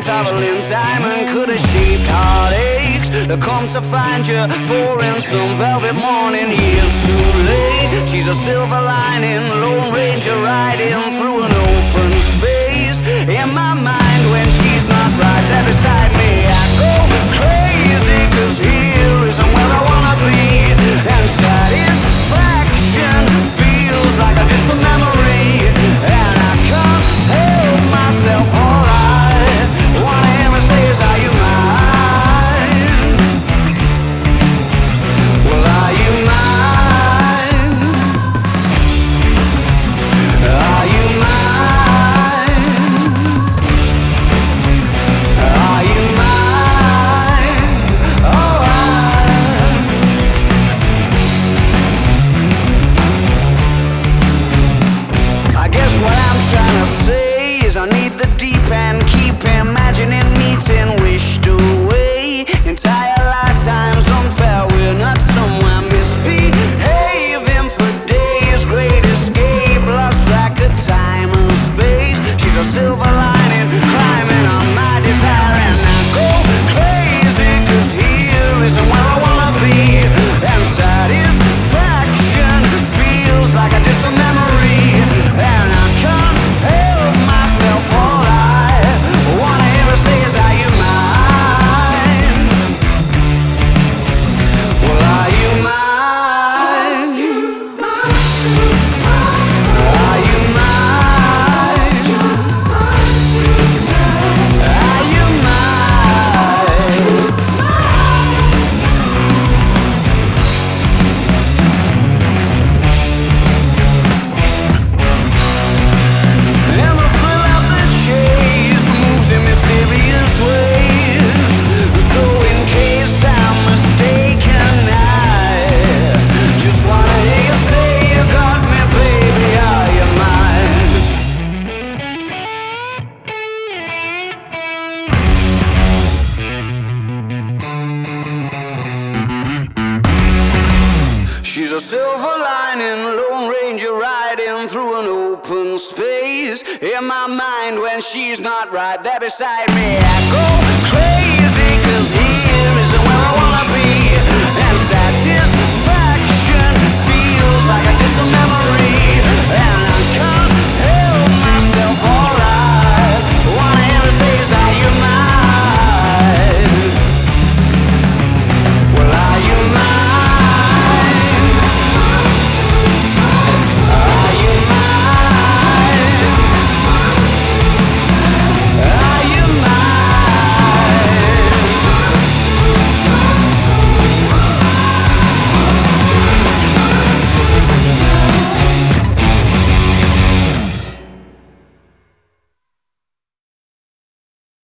time traveling diamond could have shaped heartaches to come to find you? For in some velvet morning years too late. She's a silver lining lone ranger riding through an open I need the deep end, keep imagining meeting wished away. Entire lifetimes unfair, we're not somewhere misbehaving for days. Great escape, lost track of time and space. She's a silver She's a silver lining, Lone Ranger riding through an open space. In my mind, when she's not right there beside me, I go crazy,